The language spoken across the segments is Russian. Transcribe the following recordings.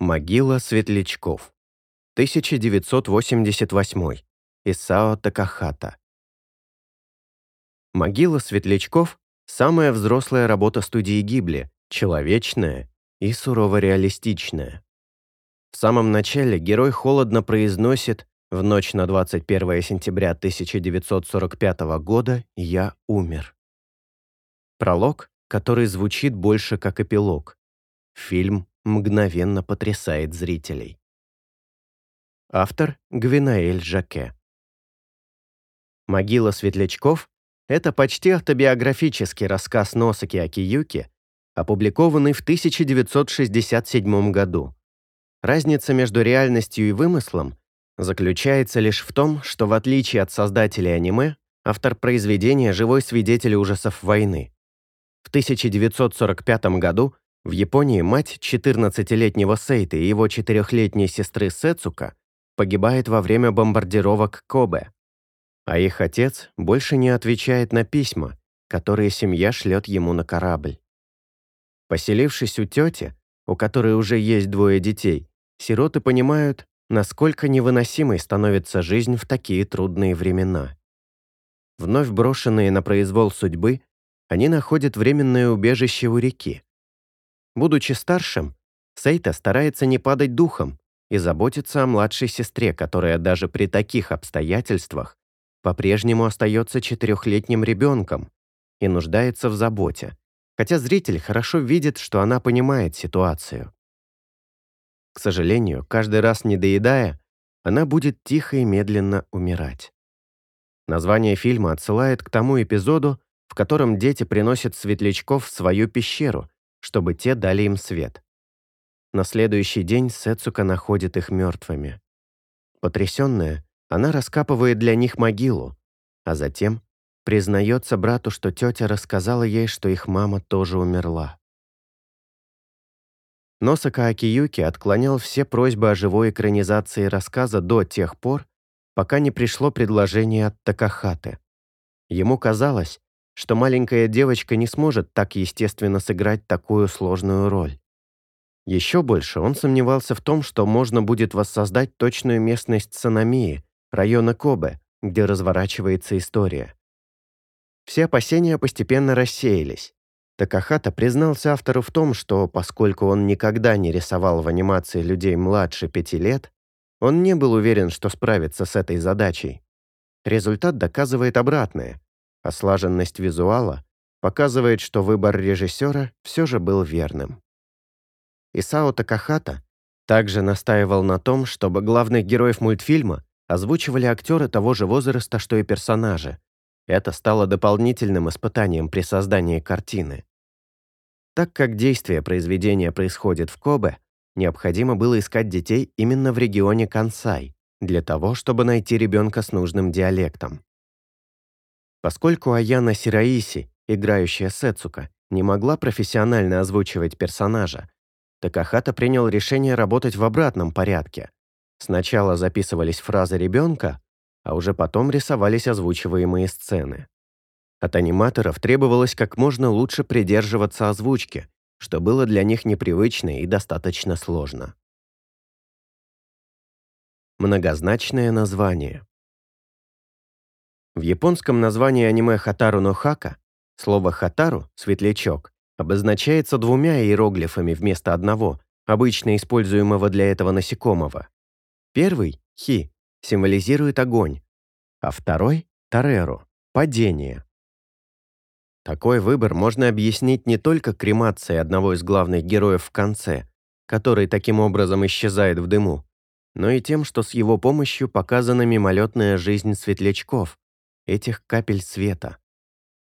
Могила светлячков. 1988. Исао Такахата. Могила светлячков – самая взрослая работа студии Гибли, человечная и сурово реалистичная. В самом начале герой холодно произносит «В ночь на 21 сентября 1945 года я умер». Пролог, который звучит больше как эпилог. Фильм мгновенно потрясает зрителей. Автор Гвинаэль Жаке. «Могила светлячков» — это почти автобиографический рассказ Носаки Акиюки, опубликованный в 1967 году. Разница между реальностью и вымыслом заключается лишь в том, что в отличие от создателей аниме, автор произведения – живой свидетель ужасов войны. В 1945 году в Японии мать 14-летнего Сейта и его 4-летней сестры Сэцука погибает во время бомбардировок Кобе, а их отец больше не отвечает на письма, которые семья шлет ему на корабль. Поселившись у тети, у которой уже есть двое детей, сироты понимают, насколько невыносимой становится жизнь в такие трудные времена. Вновь брошенные на произвол судьбы, они находят временное убежище у реки. Будучи старшим, Сейта старается не падать духом и заботиться о младшей сестре, которая даже при таких обстоятельствах по-прежнему остается четырехлетним ребенком и нуждается в заботе, хотя зритель хорошо видит, что она понимает ситуацию. К сожалению, каждый раз не доедая, она будет тихо и медленно умирать. Название фильма отсылает к тому эпизоду, в котором дети приносят светлячков в свою пещеру, чтобы те дали им свет. На следующий день Сецука находит их мертвыми. Потрясенная, она раскапывает для них могилу, а затем Признается брату, что тетя рассказала ей, что их мама тоже умерла. Носака Акиюки отклонял все просьбы о живой экранизации рассказа до тех пор, пока не пришло предложение от Такахаты. Ему казалось, что маленькая девочка не сможет так естественно сыграть такую сложную роль. Еще больше он сомневался в том, что можно будет воссоздать точную местность Санамии, района Кобе, где разворачивается история. Все опасения постепенно рассеялись. Такахата признался автору в том, что поскольку он никогда не рисовал в анимации людей младше пяти лет, он не был уверен, что справится с этой задачей. Результат доказывает обратное, а слаженность визуала показывает, что выбор режиссера все же был верным. Исао Такахата также настаивал на том, чтобы главных героев мультфильма озвучивали актеры того же возраста, что и персонажи, это стало дополнительным испытанием при создании картины. Так как действие произведения происходит в Кобе, необходимо было искать детей именно в регионе Кансай, для того, чтобы найти ребенка с нужным диалектом. Поскольку Аяна Сираиси, играющая Сецука, не могла профессионально озвучивать персонажа, Такахата принял решение работать в обратном порядке. Сначала записывались фразы ребенка, а уже потом рисовались озвучиваемые сцены. От аниматоров требовалось как можно лучше придерживаться озвучки, что было для них непривычно и достаточно сложно. Многозначное название В японском названии аниме «Хатару но Хака» слово «хатару» — «светлячок» обозначается двумя иероглифами вместо одного, обычно используемого для этого насекомого. Первый — «хи» символизирует огонь, а второй — Тореро — падение. Такой выбор можно объяснить не только кремацией одного из главных героев в конце, который таким образом исчезает в дыму, но и тем, что с его помощью показана мимолетная жизнь светлячков, этих капель света.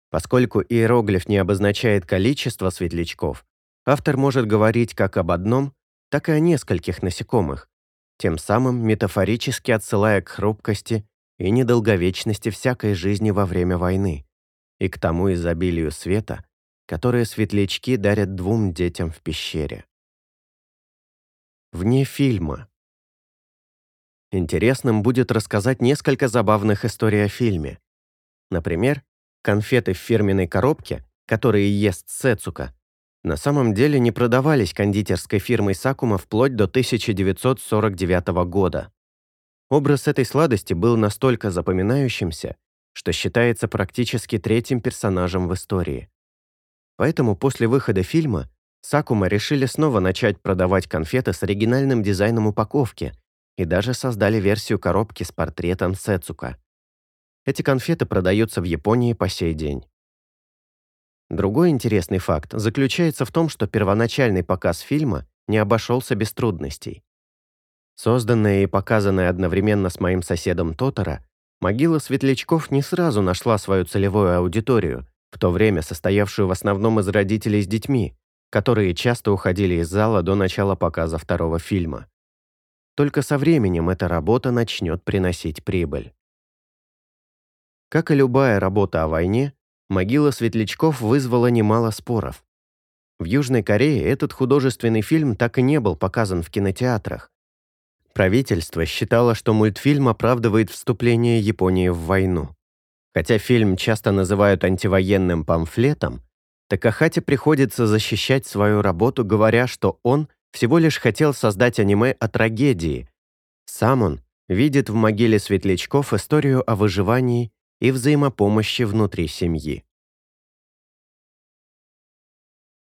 Поскольку иероглиф не обозначает количество светлячков, автор может говорить как об одном, так и о нескольких насекомых, тем самым метафорически отсылая к хрупкости и недолговечности всякой жизни во время войны и к тому изобилию света, которое светлячки дарят двум детям в пещере. Вне фильма. Интересным будет рассказать несколько забавных историй о фильме. Например, конфеты в фирменной коробке, которые ест Сецука, на самом деле не продавались кондитерской фирмой Сакума вплоть до 1949 года. Образ этой сладости был настолько запоминающимся, что считается практически третьим персонажем в истории. Поэтому после выхода фильма Сакума решили снова начать продавать конфеты с оригинальным дизайном упаковки и даже создали версию коробки с портретом Сэцука. Эти конфеты продаются в Японии по сей день. Другой интересный факт заключается в том, что первоначальный показ фильма не обошелся без трудностей. Созданная и показанная одновременно с моим соседом Тотора, могила светлячков не сразу нашла свою целевую аудиторию, в то время состоявшую в основном из родителей с детьми, которые часто уходили из зала до начала показа второго фильма. Только со временем эта работа начнет приносить прибыль. Как и любая работа о войне, могила светлячков вызвала немало споров. В Южной Корее этот художественный фильм так и не был показан в кинотеатрах. Правительство считало, что мультфильм оправдывает вступление Японии в войну. Хотя фильм часто называют антивоенным памфлетом, Такахате приходится защищать свою работу, говоря, что он всего лишь хотел создать аниме о трагедии. Сам он видит в могиле светлячков историю о выживании и взаимопомощи внутри семьи.